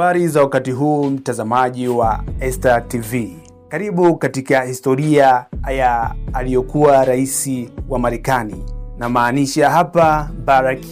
Habari za wakati huu, mtazamaji wa Esta TV, karibu katika historia ya aliyokuwa rais wa Marekani, na maanisha hapa Barack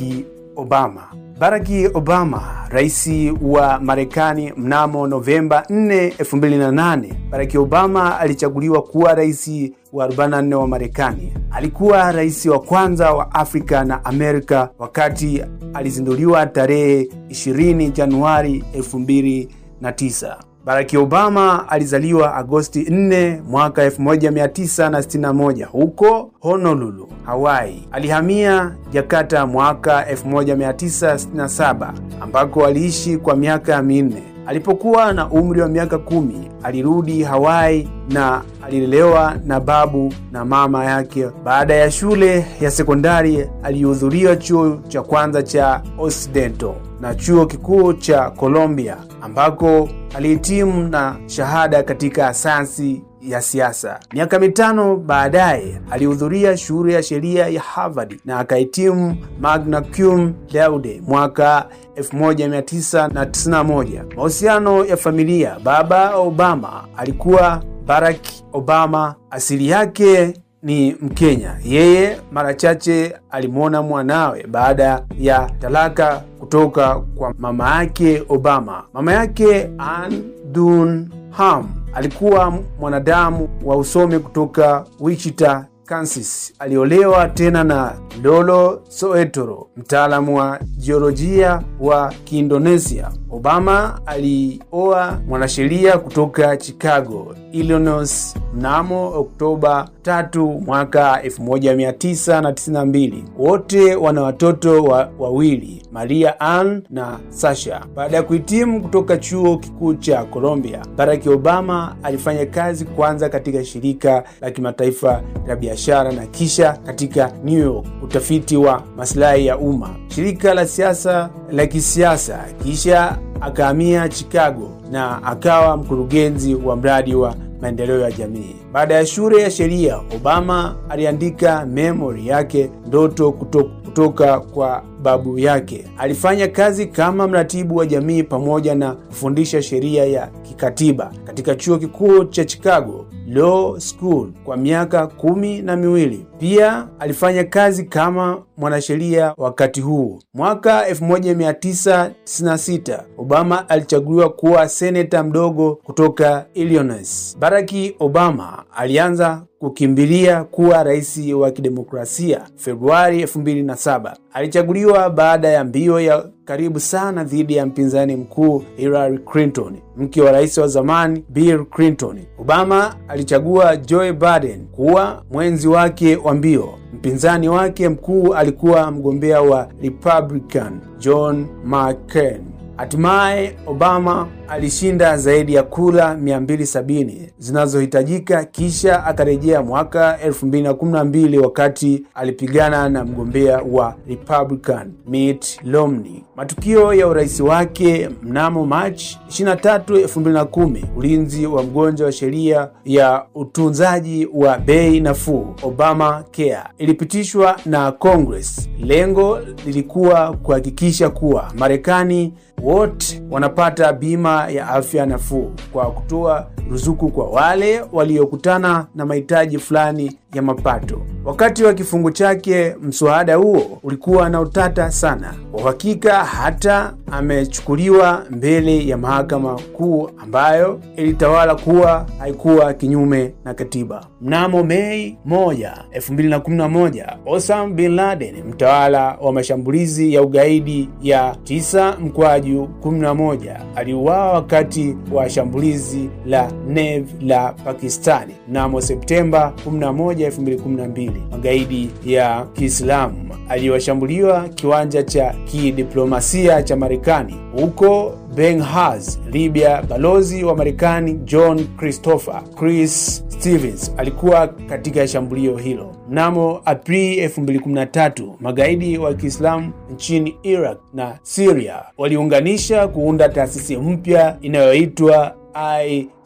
Obama. Barack Obama, rais wa Marekani mnamo Novemba 4, 2008. Barack Obama alichaguliwa kuwa rais wa 44 wa Marekani. Alikuwa rais wa kwanza wa Afrika na Amerika wakati alizinduliwa tarehe 20 Januari 2009. Barack Obama alizaliwa Agosti 4 mwaka 1961 huko Honolulu, Hawaii. Alihamia Jakarta mwaka 1967 ambako aliishi kwa miaka minne. Alipokuwa na umri wa miaka kumi alirudi Hawaii na alilelewa na babu na mama yake. Baada ya shule ya sekondari alihudhuria chuo cha kwanza cha Occidental na chuo kikuu cha Colombia ambako alihitimu na shahada katika sayansi ya siasa. Miaka mitano baadaye alihudhuria shule ya sheria ya Harvard na akahitimu magna cum laude mwaka 1991. Mahusiano ya familia. Baba Obama alikuwa Barack Obama, asili yake ni Mkenya. Yeye mara chache alimwona mwanawe baada ya talaka kutoka kwa mama yake Obama. Mama yake Ann Dunham alikuwa mwanadamu wa usomi kutoka Wichita, Kansas. Aliolewa tena na Lolo Soetoro, mtaalamu wa jiolojia wa Kiindonesia. Obama alioa mwanasheria kutoka Chicago, Illinois mnamo Oktoba 3 mwaka 1992. Wote wana watoto wa, wawili Maria Ann na Sasha. Baada ya kuhitimu kutoka chuo kikuu cha Columbia, Barack Obama alifanya kazi kwanza katika shirika la kimataifa la biashara na kisha katika New York, utafiti wa masilahi ya umma, shirika la siasa la kisiasa, kisha akahamia Chicago na akawa mkurugenzi wa mradi wa maendeleo ya jamii. Baada ya shule ya sheria, Obama aliandika memori yake ndoto kutoka, kutoka kwa babu yake. Alifanya kazi kama mratibu wa jamii pamoja na kufundisha sheria ya kikatiba katika chuo kikuu cha Chicago Law School kwa miaka kumi na miwili. Pia alifanya kazi kama mwanasheria wakati huu. Mwaka 1996 Obama alichaguliwa kuwa seneta mdogo kutoka Illinois. Baraki Obama alianza kukimbilia kuwa rais wa kidemokrasia Februari 2007. Alichaguliwa baada ya mbio ya karibu sana dhidi ya mpinzani mkuu Hillary Clinton, mke wa rais wa zamani Bill Clinton. Obama alichagua Joe Biden kuwa mwenzi wake wa mbio. Mpinzani wake mkuu alikuwa mgombea wa Republican John McCain. Hatimaye Obama alishinda zaidi ya kura 270 zinazohitajika, kisha akarejea mwaka 2012 wakati alipigana na mgombea wa Republican Mitt Romney. Matukio ya urais wake mnamo Machi 23, 2010: ulinzi wa mgonjwa wa sheria ya utunzaji wa bei nafuu Obama Care ilipitishwa na Congress. Lengo lilikuwa kuhakikisha kuwa Marekani wote wanapata bima ya afya nafuu kwa kutoa ruzuku kwa wale waliokutana na mahitaji fulani ya mapato. Wakati wa kifungu chake, mswada huo ulikuwa na utata sana. Kwa uhakika hata amechukuliwa mbele ya mahakama kuu ambayo ilitawala kuwa haikuwa kinyume na katiba. Mnamo Mei 1, 2011, Osama bin Laden, mtawala wa mashambulizi ya ugaidi ya 9 mkwaju 11, aliuawa wakati wa shambulizi la Neve la Pakistani mnamo Septemba 11, 2012. Magaidi ya Kiislamu aliyoshambuliwa kiwanja cha kidiplomasia cha Marekani huko benhas Libya. Balozi wa Marekani John Christopher Chris Stevens alikuwa katika shambulio hilo. Mnamo Aprili 213 magaidi wa Kiislamu nchini Iraq na siria waliunganisha kuunda taasisi mpya inayoitwa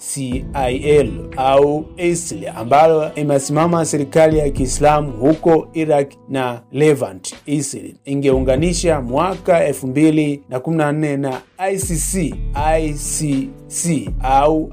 ISIL au ISIL ambayo imesimama serikali ya Kiislamu huko Iraq na Levant. ISIL ingeunganisha mwaka 2014 na ICC ICC au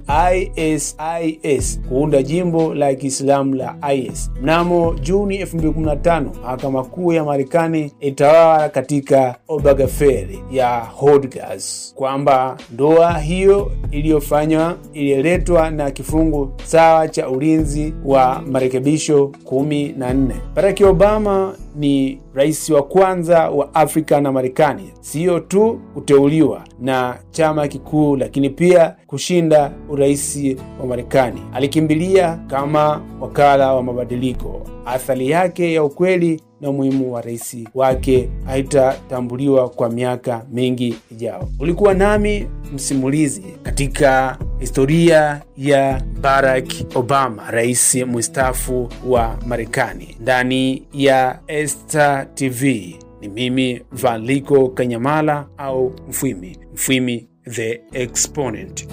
ISIS kuunda jimbo la Kiislamu la IS. Mnamo Juni 2015 mahakama kuu ya Marekani itawala katika Obergefell ya Hodgas kwamba ndoa hiyo iliyofanywa ililetwa na kifungu sawa cha ulinzi wa marekebisho 14. Barack Obama ni rais wa kwanza wa Afrika na Marekani siyo tu kuteuliwa na chama kikuu, lakini pia kushinda urais wa Marekani. Alikimbilia kama wakala wa mabadiliko. Athari yake ya ukweli na umuhimu wa rais wake haitatambuliwa kwa miaka mingi ijao. Ulikuwa nami msimulizi katika historia ya Barack Obama, rais mstaafu wa Marekani, ndani ya Esta TV. Ni mimi Valiko Kanyamala au Mfwimi, Mfwimi the Exponent.